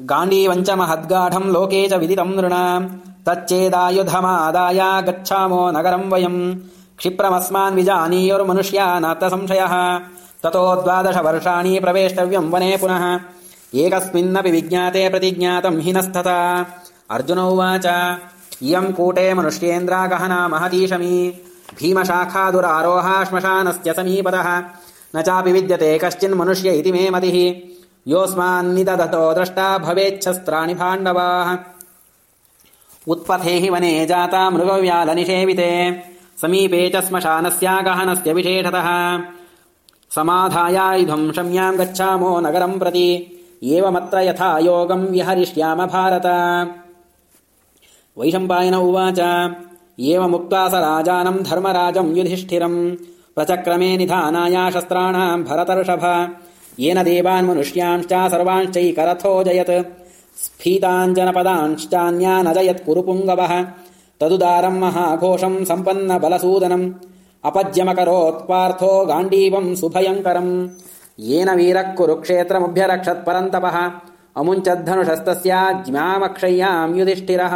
गाण्डीवञ्च महद्गाढम् लोके च विदितम् नृणाम् तच्चेदायुधमादाय गच्छामो नगरम् वयम्। क्षिप्रमस्मान् विजानीयुर्मनुष्या नात्र संशयः ततो द्वादश वर्षाणि प्रवेष्टव्यम् वने पुनः। एकस्मिन्नपि विज्ञाते प्रतिज्ञातम् हि नस्तथा अर्जुन उवाच इयम् कूटे मनुष्येन्द्रा गहना महतीशमी। भीमशाखादुरारोहा श्मशानस्य समीपतः। न चापि विद्यते कश्चिन्मनुष्य इति मे मतिः योऽस्मान्निदधतो द्रष्टा भवेच्छस्त्राणि पाण्डवाः उत्पथे हि वने जाता मृगव्यालनिषेविते। समीपे च श्मशानस्य गहनस्य विशेषतः समाधायायुधम् शम्याम् गच्छामो नगरम् प्रति। एवमत्र यथा योगम् विहरिष्याम भारत। वैशम्पायन उवाच एवमुक्त्वा स राजानम् धर्मराजम् युधिष्ठिरम् प्रचक्रमे निधानाय शस्त्राणाम् भरतर्षभ येन देवान्मनुष्यांश्च सर्वांश्चैकरथोऽजयत् स्फीताञ्जनपदांश्चान्यानजयत् कुरुपुङ्गवः। तदुदारम् महाघोषम् सम्पन्न बलसूदनम् अपद्यमकरोत्पार्थो गाण्डीवम् सुभयङ्करम्। येन वीरः कुरुक्षेत्रमभ्यरक्षत् परन्तपः। अमुञ्चद्धनुषस्तस्या ज्ञामक्षय्याम् युधिष्ठिरः